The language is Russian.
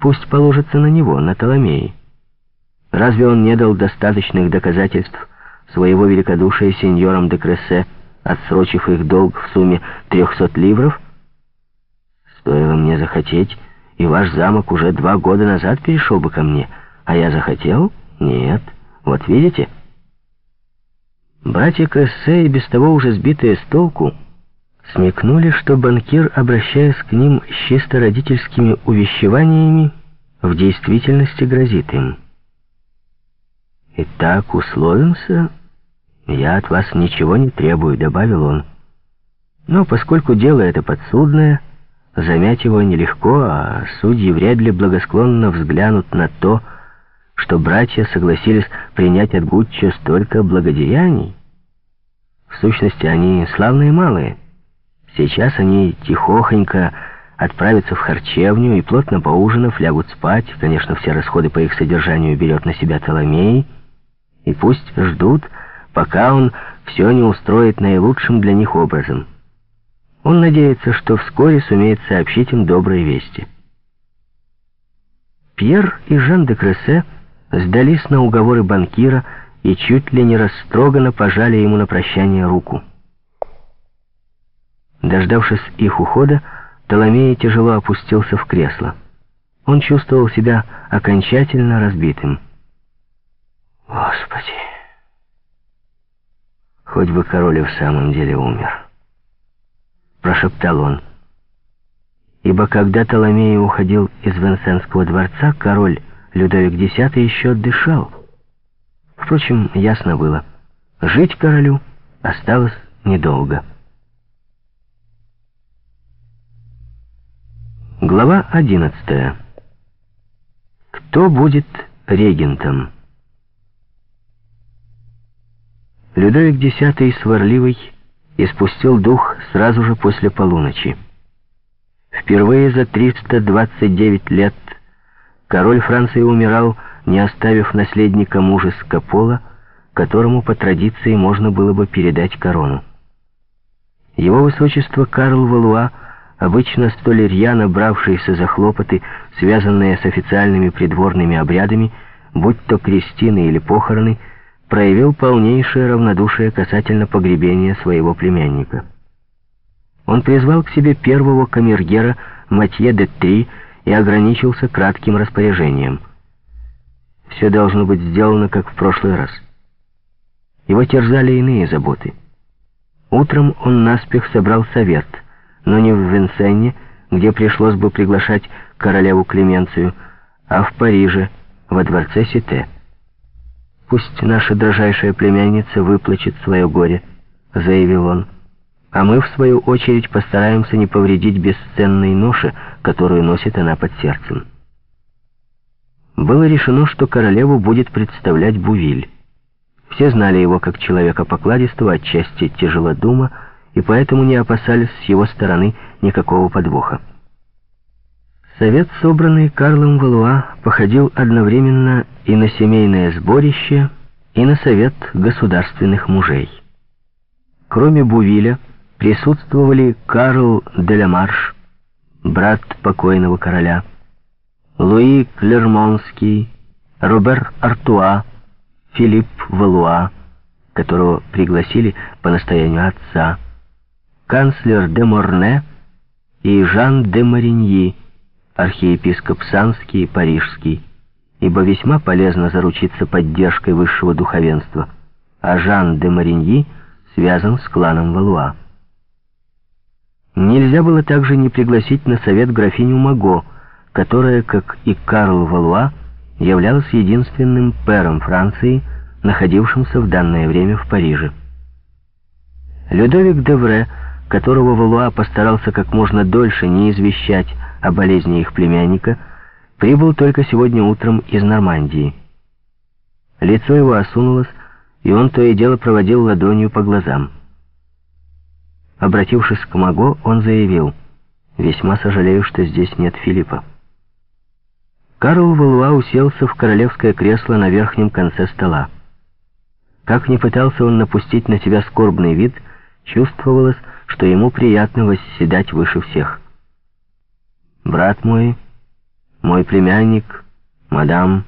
Пусть положится на него, на Толомеи. Разве он не дал достаточных доказательств своего великодушия сеньорам де Крессе, отсрочив их долг в сумме трехсот ливров? Стоило мне захотеть, и ваш замок уже два года назад перешел бы ко мне, а я захотел? Нет. Вот видите? Братья Крессе, и без того уже сбитые с толку, смекнули, что банкир, обращаясь к ним с чисто родительскими увещеваниями, в действительности грозит им. «Итак, условимся, я от вас ничего не требую», — добавил он. «Но поскольку дело это подсудное, замять его нелегко, а судьи вряд ли благосклонно взглянут на то, что братья согласились принять от Гуччо столько благодеяний. В сущности, они славные малые». Сейчас они тихохонько отправятся в харчевню и, плотно поужинав, лягут спать. Конечно, все расходы по их содержанию берет на себя Толомей. И пусть ждут, пока он все не устроит наилучшим для них образом. Он надеется, что вскоре сумеет сообщить им добрые вести. Пьер и Жан де Крессе сдались на уговоры банкира и чуть ли не растроганно пожали ему на прощание руку. Дождавшись их ухода, Толомей тяжело опустился в кресло. Он чувствовал себя окончательно разбитым. «Господи! Хоть бы король в самом деле умер!» Прошептал он. Ибо когда Толомей уходил из Венсенского дворца, король Людовик X еще дышал. Впрочем, ясно было, жить королю осталось недолго. Глава 11. Кто будет регентом? Людовик X сварливый испустил дух сразу же после полуночи. Впервые за 329 лет король Франции умирал, не оставив наследника мужа Скопола, которому по традиции можно было бы передать корону. Его высочество Карл Валуа обычно столь рьяно бравшийся за хлопоты, связанные с официальными придворными обрядами, будь то крестины или похороны, проявил полнейшее равнодушие касательно погребения своего племянника. Он призвал к себе первого камергера Матье де Три и ограничился кратким распоряжением. Все должно быть сделано, как в прошлый раз. Его терзали иные заботы. Утром он наспех собрал совет — но не в Венсенне, где пришлось бы приглашать королеву Клеменцию, а в Париже, во дворце Сите. «Пусть наша дрожайшая племянница выплачет свое горе», — заявил он. «А мы, в свою очередь, постараемся не повредить бесценной ноше, которую носит она под сердцем». Было решено, что королеву будет представлять Бувиль. Все знали его как человека покладистого, отчасти тяжелодума, и поэтому не опасались с его стороны никакого подвоха. Совет, собранный Карлом Валуа, походил одновременно и на семейное сборище, и на совет государственных мужей. Кроме Бувиля присутствовали Карл Делямарш, брат покойного короля, Луи Клермонский, Робер Артуа, Филипп Валуа, которого пригласили по настоянию отца, канцлер де Морне и Жан де Мариньи, архиепископ Санский и Парижский, ибо весьма полезно заручиться поддержкой высшего духовенства, а Жан де Мариньи связан с кланом Валуа. Нельзя было также не пригласить на совет графиню Маго, которая, как и Карл Валуа, являлась единственным пэром Франции, находившимся в данное время в Париже. Людовик Девре которого Валуа постарался как можно дольше не извещать о болезни их племянника, прибыл только сегодня утром из Нормандии. Лицо его осунулось, и он то и дело проводил ладонью по глазам. Обратившись к Маго, он заявил, «Весьма сожалею, что здесь нет Филиппа». Карл Валуа уселся в королевское кресло на верхнем конце стола. Как ни пытался он напустить на себя скорбный вид, чувствовалось, что ему приятно восседать выше всех. «Брат мой», — мой племянник, мадам,